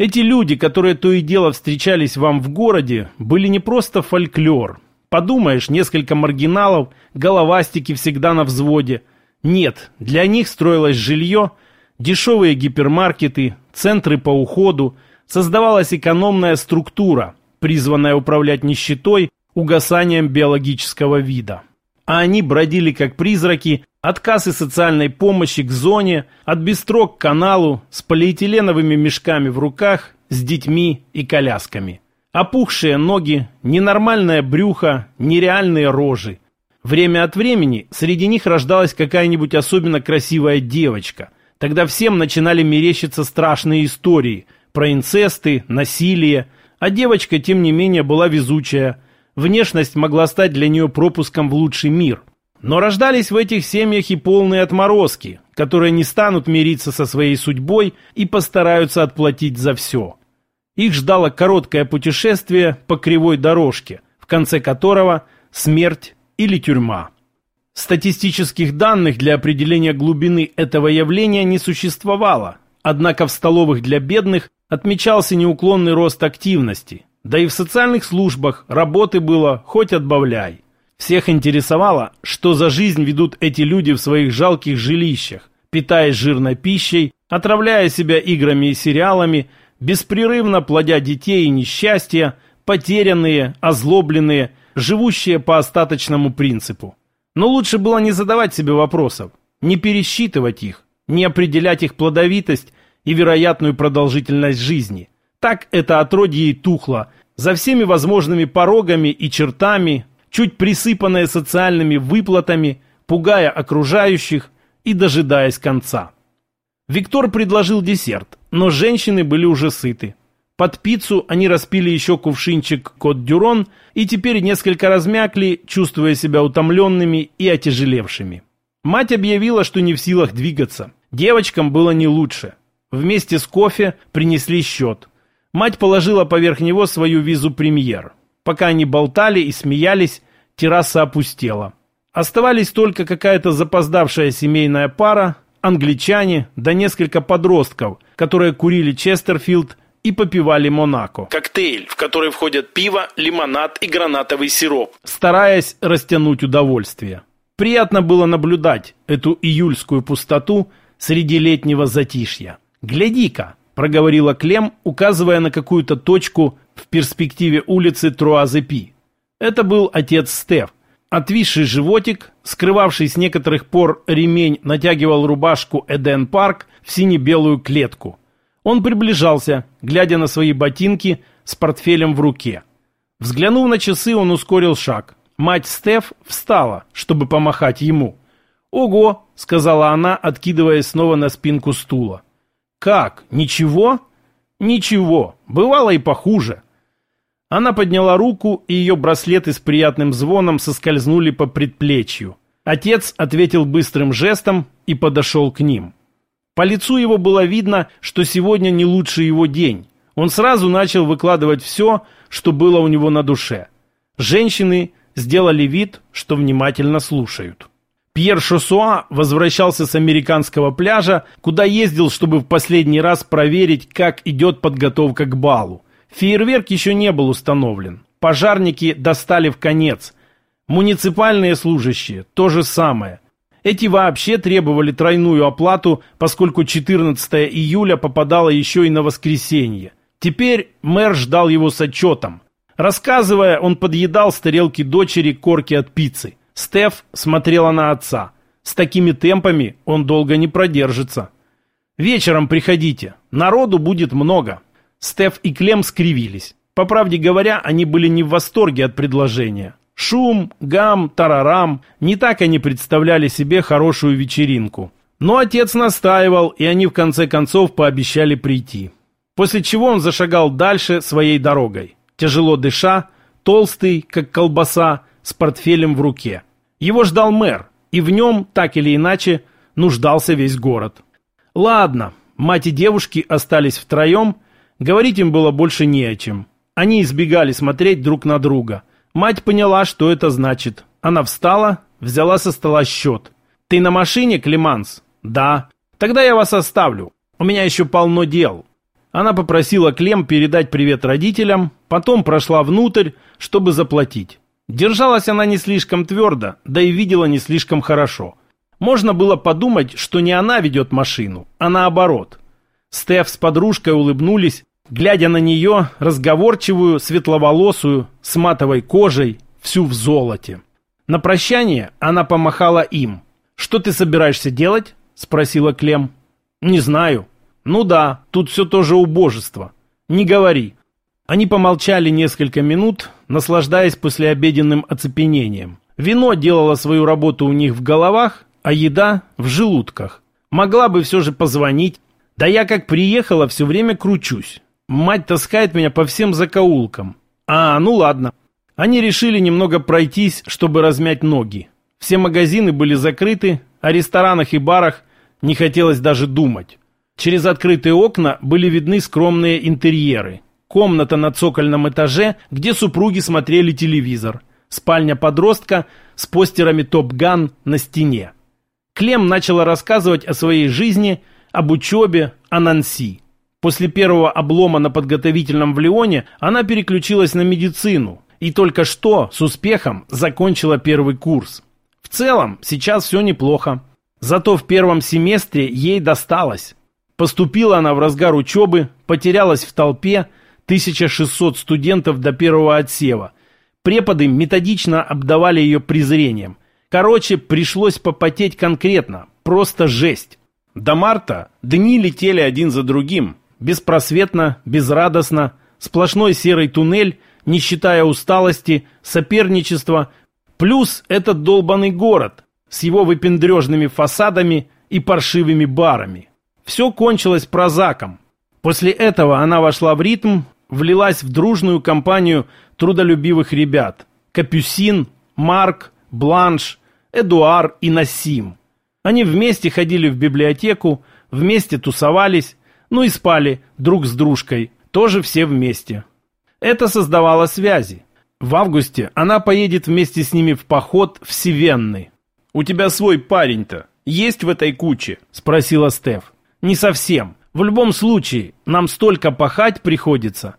Эти люди, которые то и дело встречались вам в городе, были не просто фольклор. Подумаешь, несколько маргиналов, головастики всегда на взводе. Нет, для них строилось жилье, дешевые гипермаркеты, центры по уходу, создавалась экономная структура, призванная управлять нищетой, угасанием биологического вида. А они бродили как призраки от кассы социальной помощи к зоне, от бистро к каналу, с полиэтиленовыми мешками в руках, с детьми и колясками. Опухшие ноги, ненормальное брюхо, нереальные рожи. Время от времени среди них рождалась какая-нибудь особенно красивая девочка. Тогда всем начинали мерещиться страшные истории про инцесты, насилие. А девочка, тем не менее, была везучая. Внешность могла стать для нее пропуском в лучший мир – но рождались в этих семьях и полные отморозки, которые не станут мириться со своей судьбой и постараются отплатить за все. Их ждало короткое путешествие по кривой дорожке, в конце которого смерть или тюрьма. Статистических данных для определения глубины этого явления не существовало, однако в столовых для бедных отмечался неуклонный рост активности, да и в социальных службах работы было хоть отбавляй. Всех интересовало, что за жизнь ведут эти люди в своих жалких жилищах, питаясь жирной пищей, отравляя себя играми и сериалами, беспрерывно плодя детей и несчастья, потерянные, озлобленные, живущие по остаточному принципу. Но лучше было не задавать себе вопросов, не пересчитывать их, не определять их плодовитость и вероятную продолжительность жизни. Так это отродье и тухло, за всеми возможными порогами и чертами, чуть присыпанное социальными выплатами, пугая окружающих и дожидаясь конца. Виктор предложил десерт, но женщины были уже сыты. Под пиццу они распили еще кувшинчик кот-дюрон и теперь несколько размякли, чувствуя себя утомленными и отяжелевшими. Мать объявила, что не в силах двигаться. Девочкам было не лучше. Вместе с кофе принесли счет. Мать положила поверх него свою визу премьер. Пока они болтали и смеялись, терраса опустела. Оставались только какая-то запоздавшая семейная пара, англичане, да несколько подростков, которые курили Честерфилд и попивали Монако. Коктейль, в который входят пиво, лимонад и гранатовый сироп, стараясь растянуть удовольствие. Приятно было наблюдать эту июльскую пустоту среди летнего затишья. «Гляди-ка!» – проговорила Клем, указывая на какую-то точку в перспективе улицы Труазепи. Это был отец Стеф. Отвисший животик, скрывавший с некоторых пор ремень, натягивал рубашку Эден Парк в сине-белую клетку. Он приближался, глядя на свои ботинки с портфелем в руке. Взглянув на часы, он ускорил шаг. Мать Стеф встала, чтобы помахать ему. «Ого!» — сказала она, откидываясь снова на спинку стула. «Как? Ничего?» «Ничего. Бывало и похуже». Она подняла руку, и ее браслеты с приятным звоном соскользнули по предплечью. Отец ответил быстрым жестом и подошел к ним. По лицу его было видно, что сегодня не лучший его день. Он сразу начал выкладывать все, что было у него на душе. Женщины сделали вид, что внимательно слушают. Пьер Шосуа возвращался с американского пляжа, куда ездил, чтобы в последний раз проверить, как идет подготовка к балу. Фейерверк еще не был установлен. Пожарники достали в конец. Муниципальные служащие – то же самое. Эти вообще требовали тройную оплату, поскольку 14 июля попадало еще и на воскресенье. Теперь мэр ждал его с отчетом. Рассказывая, он подъедал с тарелки дочери корки от пиццы. Стеф смотрела на отца. С такими темпами он долго не продержится. «Вечером приходите. Народу будет много». Стеф и Клем скривились. По правде говоря, они были не в восторге от предложения. Шум, гам, тарарам – не так они представляли себе хорошую вечеринку. Но отец настаивал, и они в конце концов пообещали прийти. После чего он зашагал дальше своей дорогой. Тяжело дыша, толстый, как колбаса, с портфелем в руке. Его ждал мэр, и в нем, так или иначе, нуждался весь город. Ладно, мать и девушки остались втроем – Говорить им было больше не о чем. Они избегали смотреть друг на друга. Мать поняла, что это значит. Она встала, взяла со стола счет. «Ты на машине, Климанс?» «Да». «Тогда я вас оставлю. У меня еще полно дел». Она попросила Клем передать привет родителям, потом прошла внутрь, чтобы заплатить. Держалась она не слишком твердо, да и видела не слишком хорошо. Можно было подумать, что не она ведет машину, а наоборот. Стеф с подружкой улыбнулись, глядя на нее, разговорчивую, светловолосую, с матовой кожей, всю в золоте. На прощание она помахала им. «Что ты собираешься делать?» – спросила Клем. «Не знаю». «Ну да, тут все тоже убожество. Не говори». Они помолчали несколько минут, наслаждаясь послеобеденным оцепенением. Вино делало свою работу у них в головах, а еда в желудках. Могла бы все же позвонить. Да я как приехала, все время кручусь. Мать таскает меня по всем закоулкам. А, ну ладно. Они решили немного пройтись, чтобы размять ноги. Все магазины были закрыты, о ресторанах и барах не хотелось даже думать. Через открытые окна были видны скромные интерьеры. Комната на цокольном этаже, где супруги смотрели телевизор. Спальня подростка с постерами «Топ Ган» на стене. Клем начала рассказывать о своей жизни, об учебе, о Нанси. После первого облома на подготовительном в Лионе она переключилась на медицину и только что с успехом закончила первый курс. В целом, сейчас все неплохо. Зато в первом семестре ей досталось. Поступила она в разгар учебы, потерялась в толпе, 1600 студентов до первого отсева. Преподы методично обдавали ее презрением. Короче, пришлось попотеть конкретно. Просто жесть. До марта дни летели один за другим. Беспросветно, безрадостно, сплошной серый туннель, не считая усталости, соперничества, плюс этот долбанный город с его выпендрежными фасадами и паршивыми барами. Все кончилось прозаком. После этого она вошла в ритм, влилась в дружную компанию трудолюбивых ребят. Капюсин, Марк, Бланш, Эдуар и Насим. Они вместе ходили в библиотеку, вместе тусовались, ну и спали друг с дружкой, тоже все вместе. Это создавало связи. В августе она поедет вместе с ними в поход в Севенный. «У тебя свой парень-то есть в этой куче?» – спросила Стеф. «Не совсем. В любом случае, нам столько пахать приходится».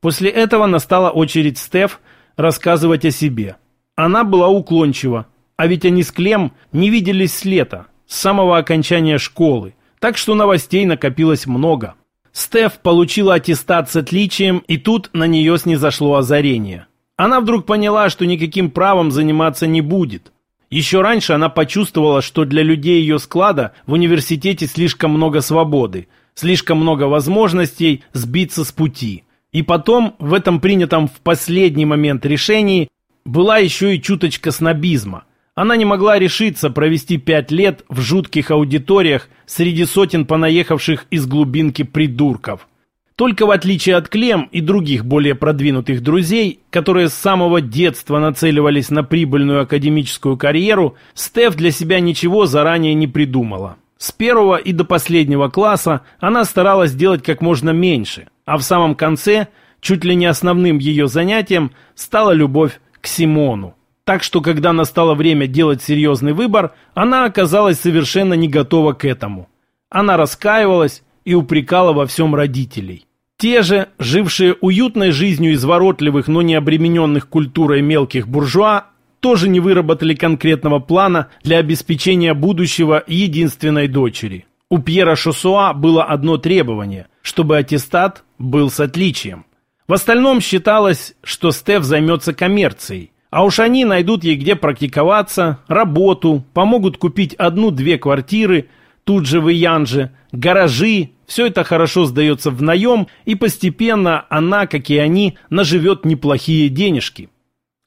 После этого настала очередь Стеф рассказывать о себе. Она была уклончива, а ведь они с Клем не виделись с лета, с самого окончания школы, так что новостей накопилось много. Стеф получила аттестат с отличием, и тут на нее снизошло озарение. Она вдруг поняла, что никаким правом заниматься не будет. Еще раньше она почувствовала, что для людей ее склада в университете слишком много свободы, слишком много возможностей сбиться с пути. И потом, в этом принятом в последний момент решении, была еще и чуточка снобизма. Она не могла решиться провести пять лет в жутких аудиториях среди сотен понаехавших из глубинки придурков. Только в отличие от Клем и других более продвинутых друзей, которые с самого детства нацеливались на прибыльную академическую карьеру, Стеф для себя ничего заранее не придумала. С первого и до последнего класса она старалась делать как можно меньше, а в самом конце, чуть ли не основным ее занятием, стала любовь к Симону. Так что, когда настало время делать серьезный выбор, она оказалась совершенно не готова к этому. Она раскаивалась и упрекала во всем родителей. Те же, жившие уютной жизнью изворотливых, но не обремененных культурой мелких буржуа, тоже не выработали конкретного плана для обеспечения будущего единственной дочери. У Пьера Шосуа было одно требование, чтобы аттестат был с отличием. В остальном считалось, что Стеф займется коммерцией – а уж они найдут ей где практиковаться, работу, помогут купить одну-две квартиры, тут же в Иянже, гаражи. Все это хорошо сдается в наем, и постепенно она, как и они, наживет неплохие денежки.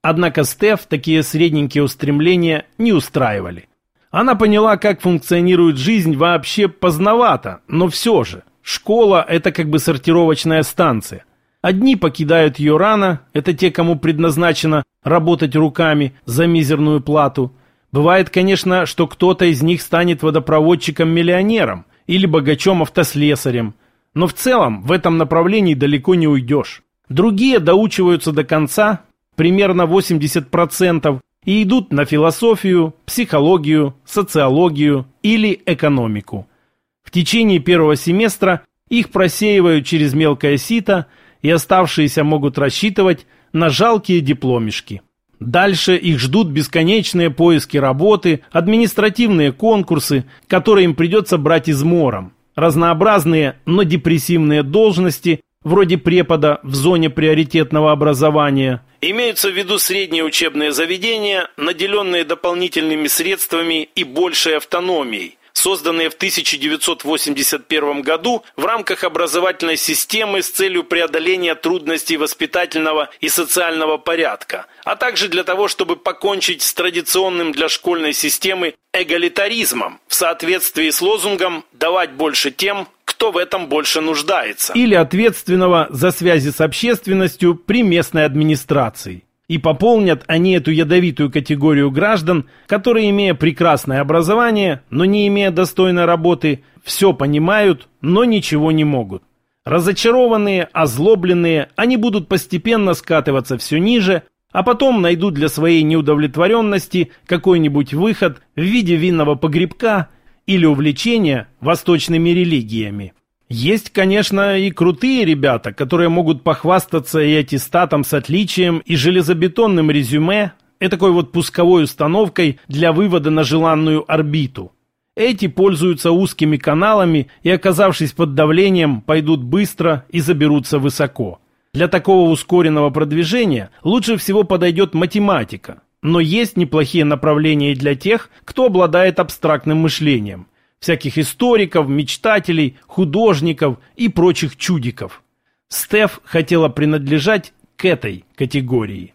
Однако Стеф такие средненькие устремления не устраивали. Она поняла, как функционирует жизнь вообще поздновато, но все же. Школа – это как бы сортировочная станция. Одни покидают ее рано, это те, кому предназначено работать руками за мизерную плату. Бывает, конечно, что кто-то из них станет водопроводчиком-миллионером или богачом-автослесарем. Но в целом в этом направлении далеко не уйдешь. Другие доучиваются до конца, примерно 80%, и идут на философию, психологию, социологию или экономику. В течение первого семестра Их просеивают через мелкое сито, и оставшиеся могут рассчитывать на жалкие дипломишки. Дальше их ждут бесконечные поиски работы, административные конкурсы, которые им придется брать измором, разнообразные, но депрессивные должности, вроде препода в зоне приоритетного образования. Имеются в виду средние учебные заведения, наделенные дополнительными средствами и большей автономией, созданные в 1981 году в рамках образовательной системы с целью преодоления трудностей воспитательного и социального порядка, а также для того, чтобы покончить с традиционным для школьной системы эгалитаризмом в соответствии с лозунгом «давать больше тем, кто в этом больше нуждается». Или ответственного за связи с общественностью при местной администрации. И пополнят они эту ядовитую категорию граждан, которые, имея прекрасное образование, но не имея достойной работы, все понимают, но ничего не могут. Разочарованные, озлобленные, они будут постепенно скатываться все ниже, а потом найдут для своей неудовлетворенности какой-нибудь выход в виде винного погребка или увлечения восточными религиями. Есть, конечно, и крутые ребята, которые могут похвастаться и аттестатом с отличием, и железобетонным резюме, и такой вот пусковой установкой для вывода на желанную орбиту. Эти пользуются узкими каналами и, оказавшись под давлением, пойдут быстро и заберутся высоко. Для такого ускоренного продвижения лучше всего подойдет математика. Но есть неплохие направления и для тех, кто обладает абстрактным мышлением всяких историков, мечтателей, художников и прочих чудиков. Стеф хотела принадлежать к этой категории.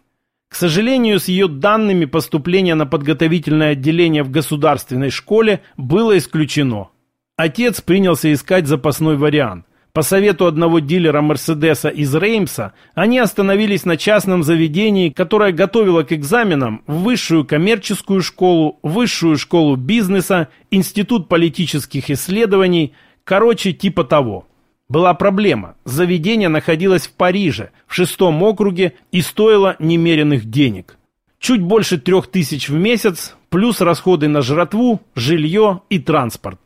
К сожалению, с ее данными поступление на подготовительное отделение в государственной школе было исключено. Отец принялся искать запасной вариант. По совету одного дилера Мерседеса из Реймса, они остановились на частном заведении, которое готовило к экзаменам в высшую коммерческую школу, высшую школу бизнеса, институт политических исследований, короче, типа того. Была проблема. Заведение находилось в Париже, в шестом округе и стоило немеренных денег. Чуть больше трех тысяч в месяц, плюс расходы на жратву, жилье и транспорт.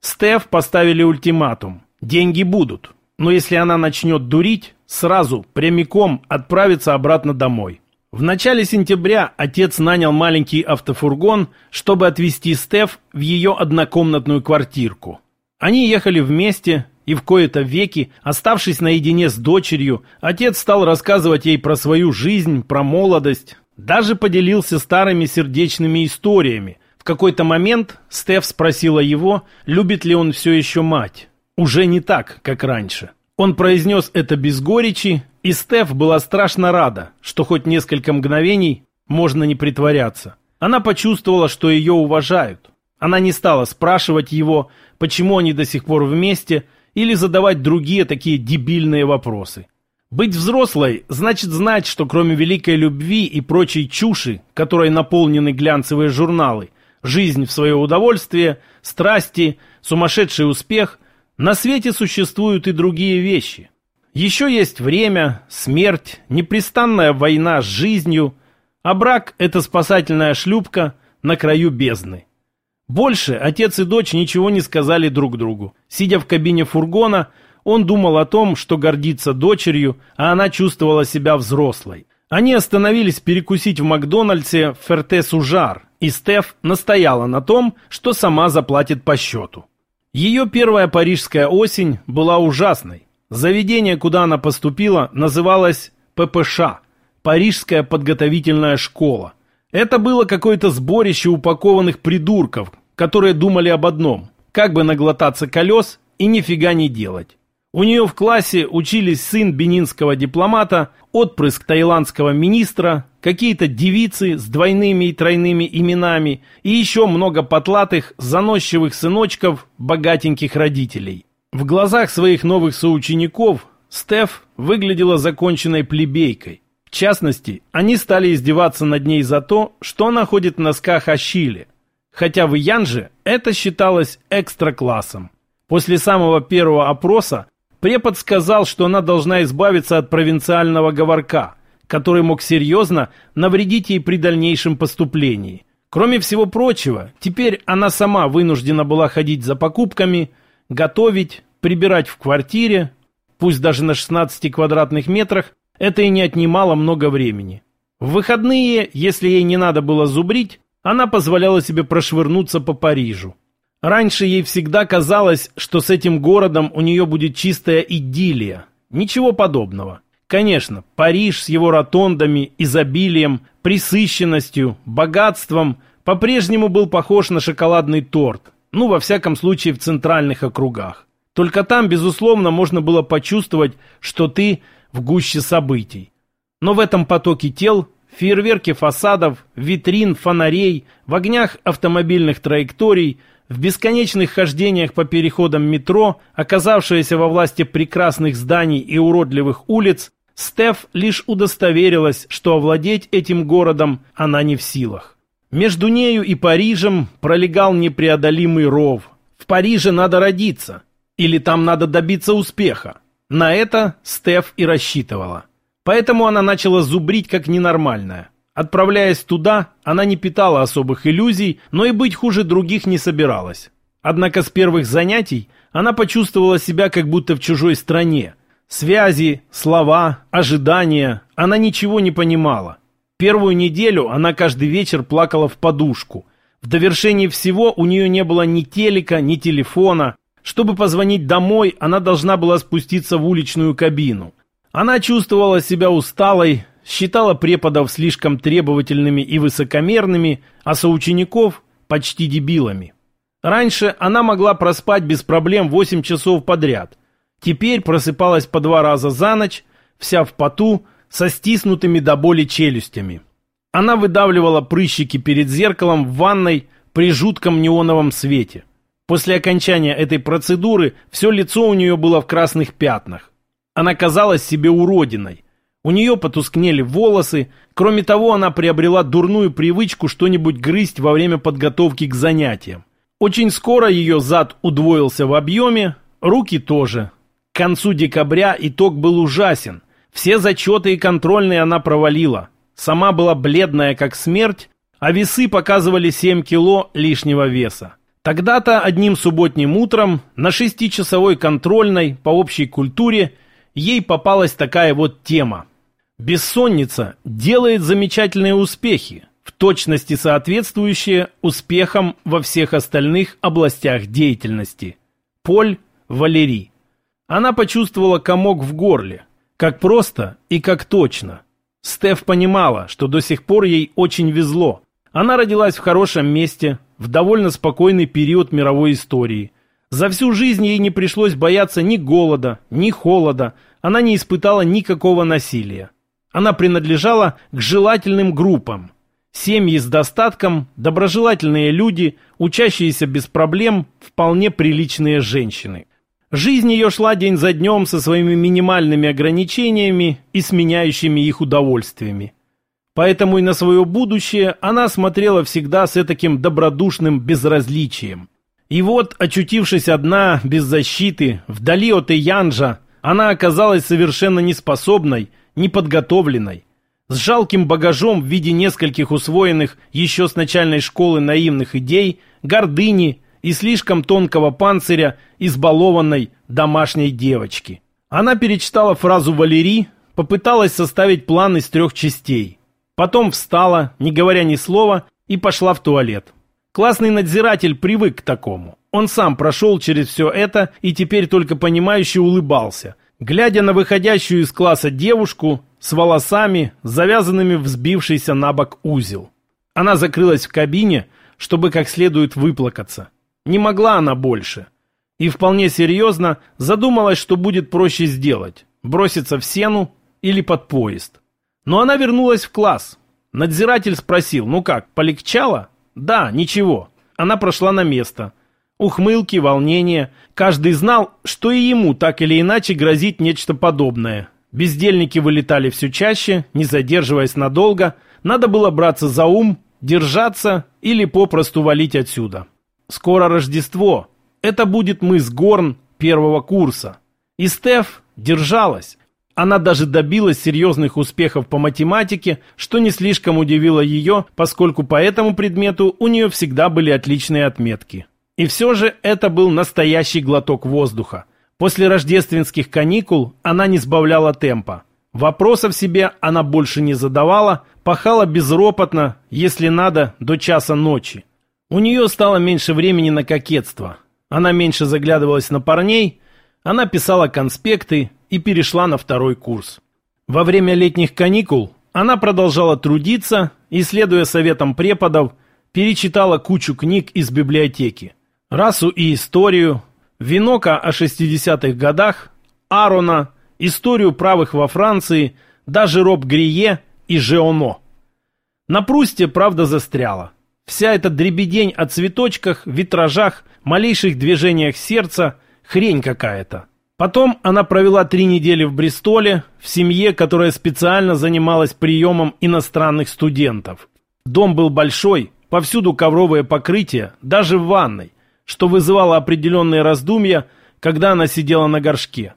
Стеф поставили ультиматум. Деньги будут, но если она начнет дурить, сразу, прямиком отправится обратно домой. В начале сентября отец нанял маленький автофургон, чтобы отвезти Стеф в ее однокомнатную квартирку. Они ехали вместе, и в кои-то веки, оставшись наедине с дочерью, отец стал рассказывать ей про свою жизнь, про молодость, даже поделился старыми сердечными историями. В какой-то момент Стеф спросила его, любит ли он все еще мать. Уже не так, как раньше. Он произнес это без горечи, и Стеф была страшно рада, что хоть несколько мгновений можно не притворяться. Она почувствовала, что ее уважают. Она не стала спрашивать его, почему они до сих пор вместе, или задавать другие такие дебильные вопросы. Быть взрослой значит знать, что кроме великой любви и прочей чуши, которой наполнены глянцевые журналы, жизнь в свое удовольствие, страсти, сумасшедший успех – на свете существуют и другие вещи. Еще есть время, смерть, непрестанная война с жизнью, а брак – это спасательная шлюпка на краю бездны. Больше отец и дочь ничего не сказали друг другу. Сидя в кабине фургона, он думал о том, что гордится дочерью, а она чувствовала себя взрослой. Они остановились перекусить в Макдональдсе в Ферте-Сужар, и Стеф настояла на том, что сама заплатит по счету. Ее первая парижская осень была ужасной. Заведение, куда она поступила, называлось ППШ – Парижская подготовительная школа. Это было какое-то сборище упакованных придурков, которые думали об одном – как бы наглотаться колес и нифига не делать. У нее в классе учились сын бенинского дипломата, отпрыск таиландского министра, какие-то девицы с двойными и тройными именами и еще много потлатых, заносчивых сыночков богатеньких родителей. В глазах своих новых соучеников Стеф выглядела законченной плебейкой. В частности, они стали издеваться над ней за то, что она ходит в носках Achille, хотя в Янже это считалось экстра-классом. После самого первого опроса Препод сказал, что она должна избавиться от провинциального говорка, который мог серьезно навредить ей при дальнейшем поступлении. Кроме всего прочего, теперь она сама вынуждена была ходить за покупками, готовить, прибирать в квартире, пусть даже на 16 квадратных метрах, это и не отнимало много времени. В выходные, если ей не надо было зубрить, она позволяла себе прошвырнуться по Парижу. Раньше ей всегда казалось, что с этим городом у нее будет чистая идиллия. Ничего подобного. Конечно, Париж с его ротондами, изобилием, присыщенностью, богатством по-прежнему был похож на шоколадный торт, ну, во всяком случае, в центральных округах. Только там, безусловно, можно было почувствовать, что ты в гуще событий. Но в этом потоке тел, фейерверке фасадов, витрин, фонарей, в огнях автомобильных траекторий, в бесконечных хождениях по переходам метро, оказавшаяся во власти прекрасных зданий и уродливых улиц, Стеф лишь удостоверилась, что овладеть этим городом она не в силах. Между нею и Парижем пролегал непреодолимый ров. В Париже надо родиться. Или там надо добиться успеха. На это Стеф и рассчитывала. Поэтому она начала зубрить как ненормальная. Отправляясь туда, она не питала особых иллюзий, но и быть хуже других не собиралась. Однако с первых занятий она почувствовала себя как будто в чужой стране. Связи, слова, ожидания, она ничего не понимала. Первую неделю она каждый вечер плакала в подушку. В довершении всего у нее не было ни телека, ни телефона. Чтобы позвонить домой, она должна была спуститься в уличную кабину. Она чувствовала себя усталой, считала преподов слишком требовательными и высокомерными, а соучеников почти дебилами. Раньше она могла проспать без проблем 8 часов подряд. Теперь просыпалась по два раза за ночь, вся в поту, со стиснутыми до боли челюстями. Она выдавливала прыщики перед зеркалом в ванной при жутком неоновом свете. После окончания этой процедуры все лицо у нее было в красных пятнах. Она казалась себе уродиной. У нее потускнели волосы. Кроме того, она приобрела дурную привычку что-нибудь грызть во время подготовки к занятиям. Очень скоро ее зад удвоился в объеме, руки тоже. К концу декабря итог был ужасен. Все зачеты и контрольные она провалила. Сама была бледная, как смерть, а весы показывали 7 кило лишнего веса. Тогда-то одним субботним утром на шестичасовой контрольной по общей культуре – ей попалась такая вот тема. Бессонница делает замечательные успехи, в точности соответствующие успехам во всех остальных областях деятельности. Поль Валери. Она почувствовала комок в горле, как просто и как точно. Стеф понимала, что до сих пор ей очень везло. Она родилась в хорошем месте, в довольно спокойный период мировой истории. За всю жизнь ей не пришлось бояться ни голода, ни холода, она не испытала никакого насилия. Она принадлежала к желательным группам. Семьи с достатком, доброжелательные люди, учащиеся без проблем, вполне приличные женщины. Жизнь ее шла день за днем со своими минимальными ограничениями и сменяющими их удовольствиями. Поэтому и на свое будущее она смотрела всегда с таким добродушным безразличием. И вот, очутившись одна, без защиты, вдали от Иянжа, она оказалась совершенно неспособной, неподготовленной, с жалким багажом в виде нескольких усвоенных еще с начальной школы наивных идей, гордыни и слишком тонкого панциря избалованной домашней девочки. Она перечитала фразу Валерии, попыталась составить план из трех частей. Потом встала, не говоря ни слова, и пошла в туалет. Классный надзиратель привык к такому. Он сам прошел через все это и теперь только понимающе улыбался, глядя на выходящую из класса девушку с волосами, завязанными в сбившийся на бок узел. Она закрылась в кабине, чтобы как следует выплакаться. Не могла она больше. И вполне серьезно задумалась, что будет проще сделать – броситься в сену или под поезд. Но она вернулась в класс. Надзиратель спросил, ну как, полегчало? Да, ничего. Она прошла на место – Ухмылки, волнения. Каждый знал, что и ему так или иначе грозит нечто подобное. Бездельники вылетали все чаще, не задерживаясь надолго. Надо было браться за ум, держаться или попросту валить отсюда. Скоро Рождество. Это будет мыс Горн первого курса. И Стеф держалась. Она даже добилась серьезных успехов по математике, что не слишком удивило ее, поскольку по этому предмету у нее всегда были отличные отметки. И все же это был настоящий глоток воздуха. После рождественских каникул она не сбавляла темпа. Вопросов себе она больше не задавала, пахала безропотно, если надо, до часа ночи. У нее стало меньше времени на кокетство. Она меньше заглядывалась на парней, она писала конспекты и перешла на второй курс. Во время летних каникул она продолжала трудиться и, следуя советам преподов, перечитала кучу книг из библиотеки. Расу и историю, Винока о 60-х годах, Арона, историю правых во Франции, даже Роб Грие и Жеоно. На Прусте правда застряла. Вся эта дребедень о цветочках, витражах, малейших движениях сердца – хрень какая-то. Потом она провела три недели в Бристоле, в семье, которая специально занималась приемом иностранных студентов. Дом был большой, повсюду ковровое покрытие, даже в ванной, что вызывало определенные раздумья, когда она сидела на горшке.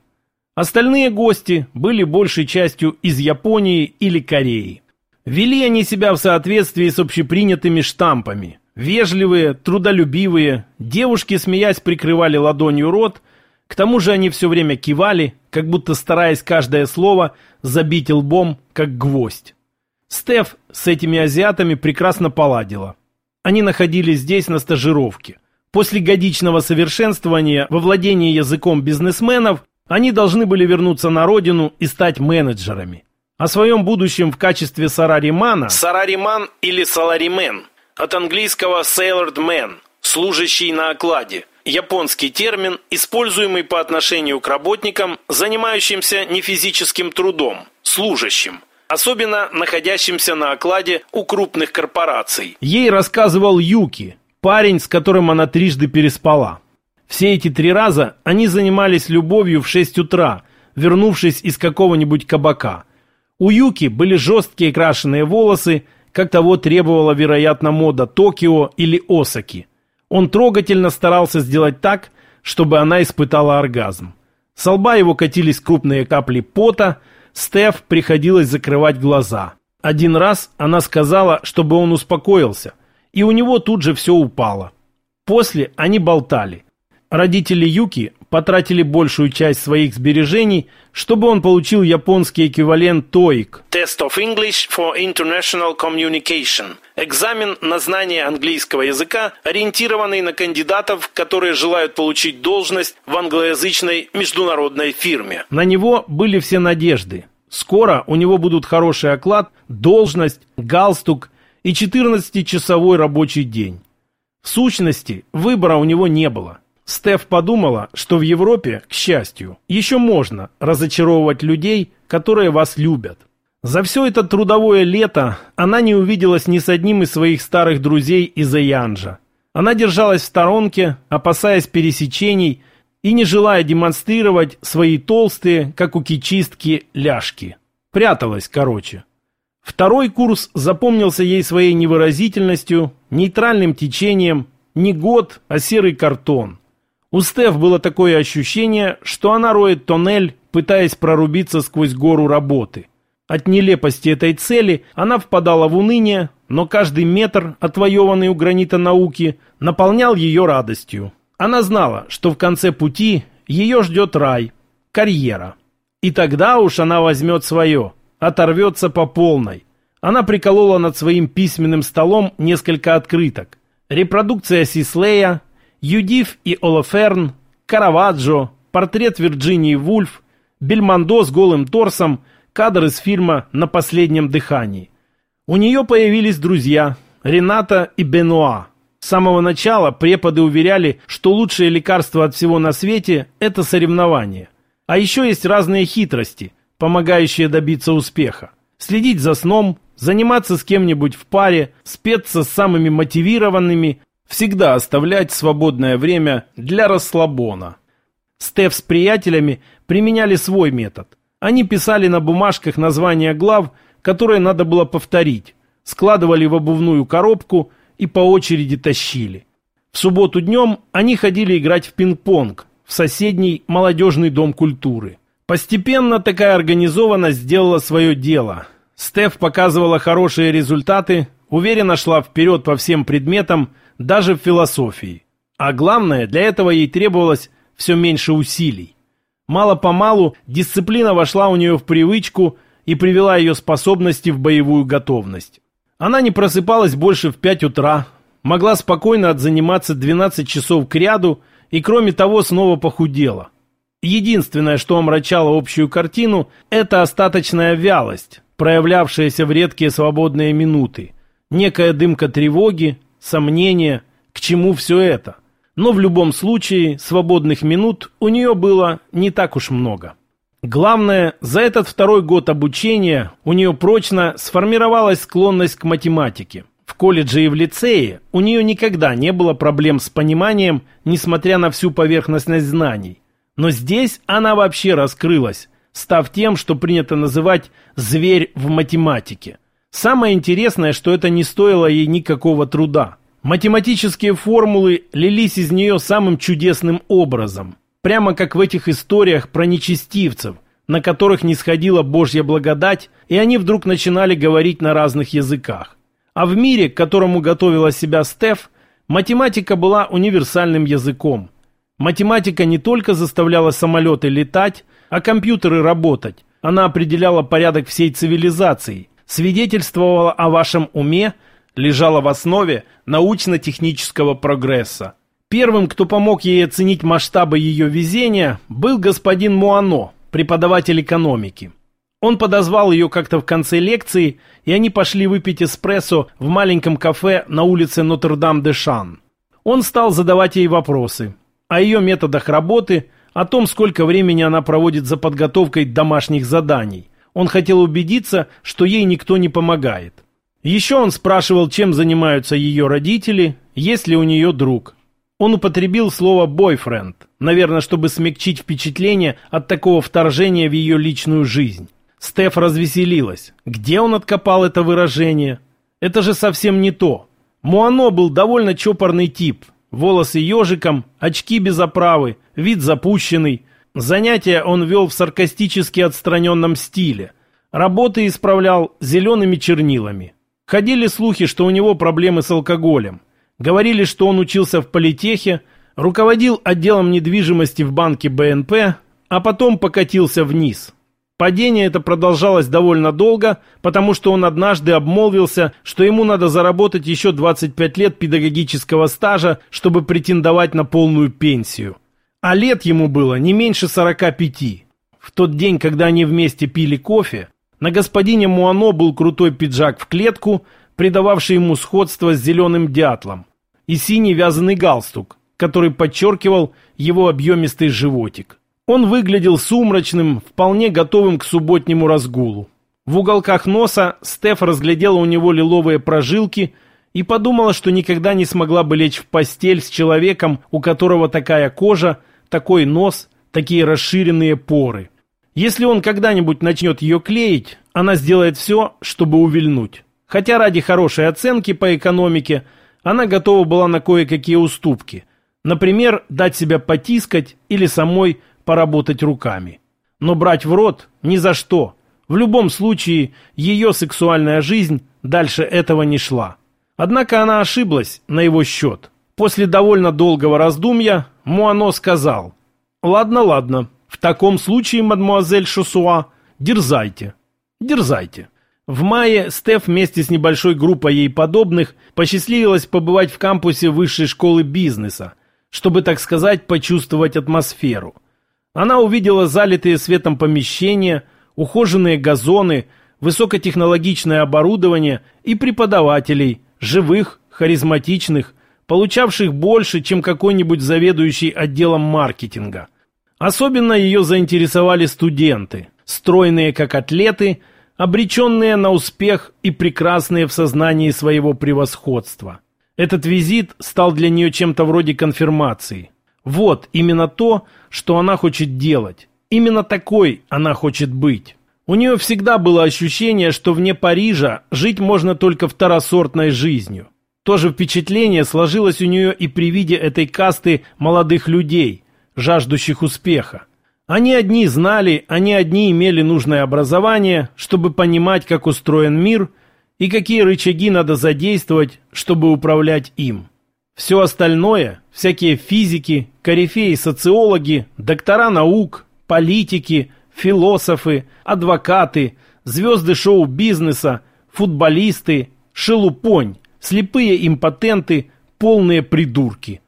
Остальные гости были большей частью из Японии или Кореи. Вели они себя в соответствии с общепринятыми штампами. Вежливые, трудолюбивые, девушки, смеясь, прикрывали ладонью рот, к тому же они все время кивали, как будто стараясь каждое слово забить лбом, как гвоздь. Стеф с этими азиатами прекрасно поладила. Они находились здесь на стажировке. После годичного совершенствования во владении языком бизнесменов они должны были вернуться на родину и стать менеджерами. О своем будущем в качестве сараримана Сарариман или саларимен от английского sailor man – служащий на окладе – японский термин, используемый по отношению к работникам, занимающимся нефизическим трудом, служащим, особенно находящимся на окладе у крупных корпораций. Ей рассказывал Юки, парень, с которым она трижды переспала. Все эти три раза они занимались любовью в 6 утра, вернувшись из какого-нибудь кабака. У Юки были жесткие крашеные волосы, как того требовала, вероятно, мода Токио или Осаки. Он трогательно старался сделать так, чтобы она испытала оргазм. С лба его катились крупные капли пота, Стеф приходилось закрывать глаза. Один раз она сказала, чтобы он успокоился, и у него тут же все упало. После они болтали. Родители Юки потратили большую часть своих сбережений, чтобы он получил японский эквивалент TOEIC. Test of English for International Communication. Экзамен на знание английского языка, ориентированный на кандидатов, которые желают получить должность в англоязычной международной фирме. На него были все надежды. Скоро у него будут хороший оклад, должность, галстук и 14-часовой рабочий день. В сущности, выбора у него не было. Стеф подумала, что в Европе, к счастью, еще можно разочаровывать людей, которые вас любят. За все это трудовое лето она не увиделась ни с одним из своих старых друзей из Янжа. Она держалась в сторонке, опасаясь пересечений и не желая демонстрировать свои толстые, как у кичистки, ляжки. Пряталась, короче. Второй курс запомнился ей своей невыразительностью, нейтральным течением, не год, а серый картон. У Стеф было такое ощущение, что она роет тоннель, пытаясь прорубиться сквозь гору работы. От нелепости этой цели она впадала в уныние, но каждый метр, отвоеванный у гранита науки, наполнял ее радостью. Она знала, что в конце пути ее ждет рай, карьера. И тогда уж она возьмет свое, оторвется по полной. Она приколола над своим письменным столом несколько открыток. Репродукция Сислея, Юдив и Олаферн, Караваджо, портрет Вирджинии Вульф, Бельмондо с голым торсом, кадр из фильма «На последнем дыхании». У нее появились друзья Рената и Бенуа. С самого начала преподы уверяли, что лучшее лекарство от всего на свете – это соревнование. А еще есть разные хитрости, помогающие добиться успеха. Следить за сном, заниматься с кем-нибудь в паре, спеться с самыми мотивированными, Всегда оставлять свободное время для расслабона. Стеф с приятелями применяли свой метод. Они писали на бумажках названия глав, которые надо было повторить, складывали в обувную коробку и по очереди тащили. В субботу днем они ходили играть в пинг-понг в соседний молодежный дом культуры. Постепенно такая организованность сделала свое дело. Стеф показывала хорошие результаты, уверенно шла вперед по всем предметам, даже в философии. А главное, для этого ей требовалось все меньше усилий. Мало-помалу дисциплина вошла у нее в привычку и привела ее способности в боевую готовность. Она не просыпалась больше в 5 утра, могла спокойно отзаниматься 12 часов к ряду и, кроме того, снова похудела. Единственное, что омрачало общую картину, это остаточная вялость, проявлявшаяся в редкие свободные минуты. Некая дымка тревоги, сомнения, к чему все это. Но в любом случае, свободных минут у нее было не так уж много. Главное, за этот второй год обучения у нее прочно сформировалась склонность к математике. В колледже и в лицее у нее никогда не было проблем с пониманием, несмотря на всю поверхностность знаний. Но здесь она вообще раскрылась, став тем, что принято называть «зверь в математике». Самое интересное, что это не стоило ей никакого труда. Математические формулы лились из нее самым чудесным образом. Прямо как в этих историях про нечестивцев, на которых не сходила Божья благодать, и они вдруг начинали говорить на разных языках. А в мире, к которому готовила себя Стеф, математика была универсальным языком. Математика не только заставляла самолеты летать, а компьютеры работать. Она определяла порядок всей цивилизации, свидетельствовала о вашем уме, лежала в основе научно-технического прогресса. Первым, кто помог ей оценить масштабы ее везения, был господин Муано, преподаватель экономики. Он подозвал ее как-то в конце лекции, и они пошли выпить эспрессо в маленьком кафе на улице Нотр-Дам-де-Шан. Он стал задавать ей вопросы о ее методах работы, о том, сколько времени она проводит за подготовкой домашних заданий. Он хотел убедиться, что ей никто не помогает. Еще он спрашивал, чем занимаются ее родители, есть ли у нее друг. Он употребил слово «бойфренд», наверное, чтобы смягчить впечатление от такого вторжения в ее личную жизнь. Стеф развеселилась. Где он откопал это выражение? Это же совсем не то. Муано был довольно чопорный тип. Волосы ежиком, очки без оправы, вид запущенный. Занятия он вел в саркастически отстраненном стиле. Работы исправлял зелеными чернилами. Ходили слухи, что у него проблемы с алкоголем. Говорили, что он учился в политехе, руководил отделом недвижимости в банке БНП, а потом покатился вниз. Падение это продолжалось довольно долго, потому что он однажды обмолвился, что ему надо заработать еще 25 лет педагогического стажа, чтобы претендовать на полную пенсию. А лет ему было не меньше 45. В тот день, когда они вместе пили кофе, на господине Муано был крутой пиджак в клетку, придававший ему сходство с зеленым дятлом и синий вязаный галстук, который подчеркивал его объемистый животик. Он выглядел сумрачным, вполне готовым к субботнему разгулу. В уголках носа Стеф разглядела у него лиловые прожилки и подумала, что никогда не смогла бы лечь в постель с человеком, у которого такая кожа, такой нос, такие расширенные поры. Если он когда-нибудь начнет ее клеить, она сделает все, чтобы увильнуть. Хотя ради хорошей оценки по экономике – она готова была на кое-какие уступки. Например, дать себя потискать или самой поработать руками. Но брать в рот ни за что. В любом случае, ее сексуальная жизнь дальше этого не шла. Однако она ошиблась на его счет. После довольно долгого раздумья Муано сказал, «Ладно, ладно, в таком случае, мадмуазель Шосуа, дерзайте, дерзайте». В мае Стеф вместе с небольшой группой ей подобных посчастливилось побывать в кампусе высшей школы бизнеса, чтобы, так сказать, почувствовать атмосферу. Она увидела залитые светом помещения, ухоженные газоны, высокотехнологичное оборудование и преподавателей, живых, харизматичных, получавших больше, чем какой-нибудь заведующий отделом маркетинга. Особенно ее заинтересовали студенты, стройные как атлеты – обреченные на успех и прекрасные в сознании своего превосходства. Этот визит стал для нее чем-то вроде конфирмации. Вот именно то, что она хочет делать. Именно такой она хочет быть. У нее всегда было ощущение, что вне Парижа жить можно только второсортной жизнью. То же впечатление сложилось у нее и при виде этой касты молодых людей, жаждущих успеха. Они одни знали, они одни имели нужное образование, чтобы понимать, как устроен мир и какие рычаги надо задействовать, чтобы управлять им. Все остальное, всякие физики, корифеи, социологи, доктора наук, политики, философы, адвокаты, звезды шоу-бизнеса, футболисты, шелупонь, слепые импотенты, полные придурки.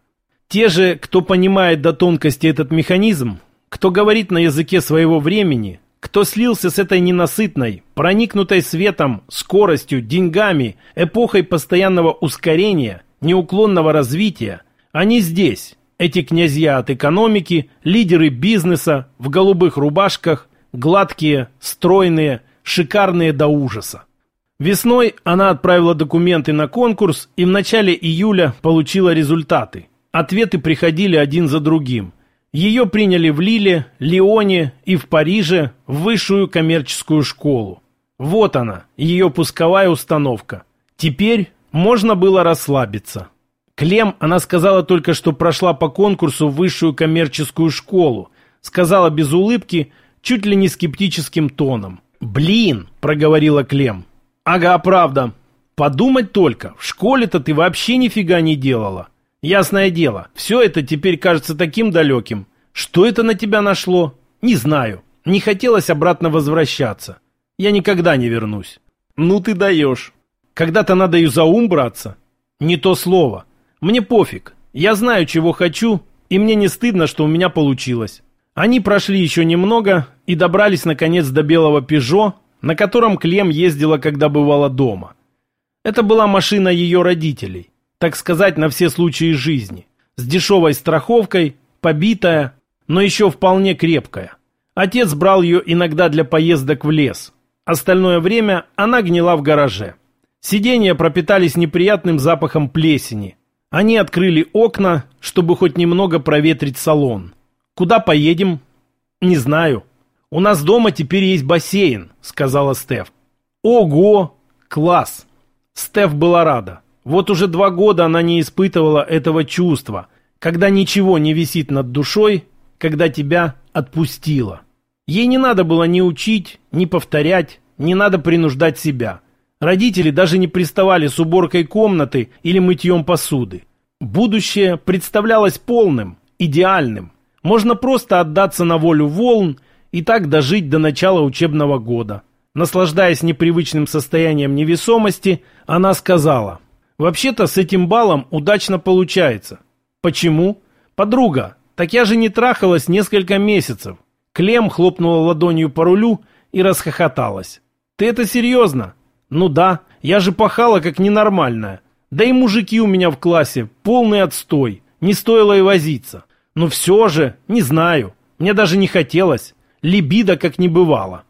Те же, кто понимает до тонкости этот механизм, кто говорит на языке своего времени, кто слился с этой ненасытной, проникнутой светом, скоростью, деньгами, эпохой постоянного ускорения, неуклонного развития, они здесь, эти князья от экономики, лидеры бизнеса, в голубых рубашках, гладкие, стройные, шикарные до ужаса. Весной она отправила документы на конкурс и в начале июля получила результаты. Ответы приходили один за другим. Ее приняли в Лиле, Лионе и в Париже в высшую коммерческую школу. Вот она, ее пусковая установка. Теперь можно было расслабиться. Клем она сказала только, что прошла по конкурсу в высшую коммерческую школу. Сказала без улыбки, чуть ли не скептическим тоном. «Блин!» – проговорила Клем. «Ага, правда. Подумать только, в школе-то ты вообще нифига не делала. Ясное дело, все это теперь кажется таким далеким. Что это на тебя нашло? Не знаю. Не хотелось обратно возвращаться. Я никогда не вернусь. Ну ты даешь. Когда-то надо и за ум браться. Не то слово. Мне пофиг. Я знаю, чего хочу, и мне не стыдно, что у меня получилось. Они прошли еще немного и добрались наконец до белого «Пежо», на котором Клем ездила, когда бывала дома. Это была машина ее родителей так сказать, на все случаи жизни. С дешевой страховкой, побитая, но еще вполне крепкая. Отец брал ее иногда для поездок в лес. Остальное время она гнила в гараже. Сиденья пропитались неприятным запахом плесени. Они открыли окна, чтобы хоть немного проветрить салон. «Куда поедем?» «Не знаю. У нас дома теперь есть бассейн», — сказала Стеф. «Ого! Класс!» Стеф была рада. Вот уже два года она не испытывала этого чувства, когда ничего не висит над душой, когда тебя отпустило. Ей не надо было ни учить, ни повторять, не надо принуждать себя. Родители даже не приставали с уборкой комнаты или мытьем посуды. Будущее представлялось полным, идеальным. Можно просто отдаться на волю волн и так дожить до начала учебного года. Наслаждаясь непривычным состоянием невесомости, она сказала – Вообще-то с этим балом удачно получается. Почему? Подруга, так я же не трахалась несколько месяцев. Клем хлопнула ладонью по рулю и расхохоталась. Ты это серьезно? Ну да, я же пахала как ненормальная. Да и мужики у меня в классе, полный отстой. Не стоило и возиться. Но все же, не знаю. Мне даже не хотелось. Либидо как не бывало.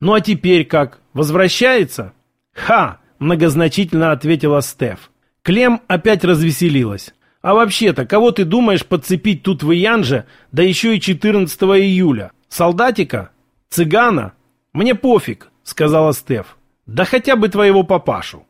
Ну а теперь как? Возвращается? Ха! Многозначительно ответила Стеф. Клем опять развеселилась. А вообще-то, кого ты думаешь подцепить тут в Янже, да еще и 14 июля? Солдатика? Цыгана? Мне пофиг, сказала Стеф. Да хотя бы твоего папашу.